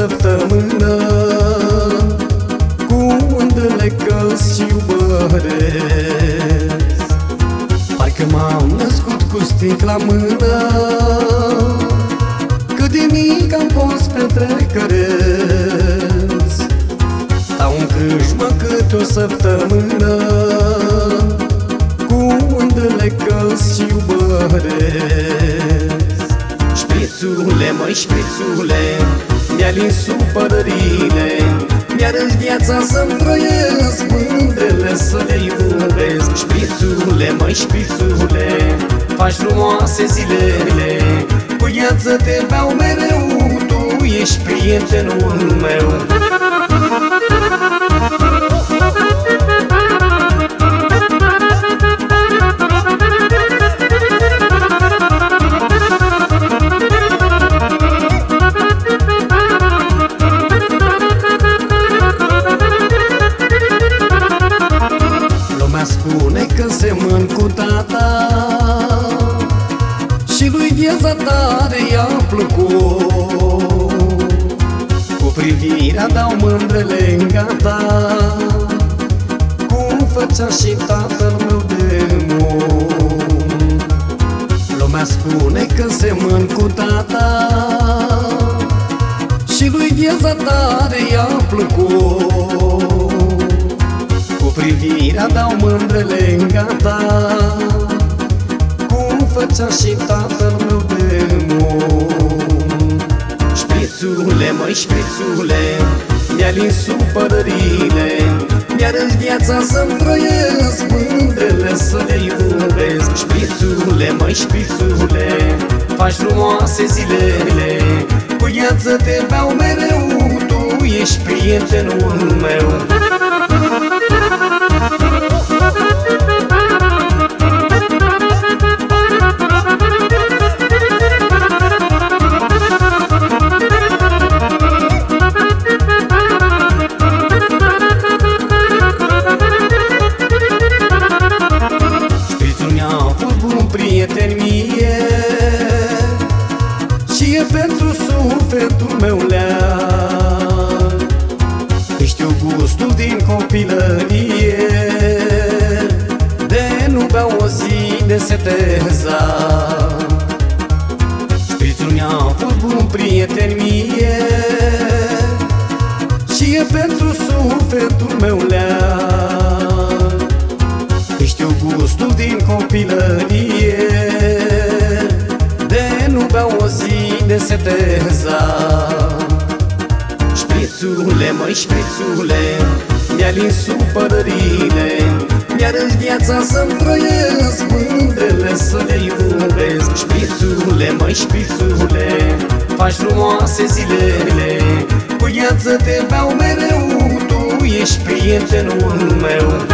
crâșmă câte o săptămână Cu undele călți și iubăresc Parcă m-am născut cu stic la mână. Cât de mic am fost petrecăresc Stau în crâșmă câte o săptămână. Cu undele călți și iubăresc Șprițule, măi, șprițule Mi-a lins supărările Mi-a râs viața să-mi trăiesc Mândrele să le iubesc. Șprițule, măi, șprițule Faci frumoase zilele. Cu viață te beau mereu Tu ești prietenul meu Și lui viața tare i-a plăcut. Cu privirea dau mândrele în gata Cum făcea și tatăl meu de mult. Lumea spune că semăn cu tata Și lui viața tare i-a plăcut. Cu privirea dau mândrele în gata Cum făcea și tatăl măi, șprițule Mi-a lins supărările Mi-a râs viața să-mi trăiesc Mândrele să le iubesc. Șprițule, măi, șprițule Faci frumoase zilele Cu viață te beau mereu Tu ești prietenul meu nu beau o zi de seteza Șprițul mi-a fost bun prieten mie Și e pentru sufletul meu leal. Îi Știu gustul din copilărie De nu beau o zi de seteza Șprițule, măi, șprițule Mi-a lins supărările Mi-a râs viața să-mi trăiesc Mândrele să le iubesc. Șprițule, măi, șprițule Faci frumoase zilele. Cu viață te beau mereu Tu ești prietenul meu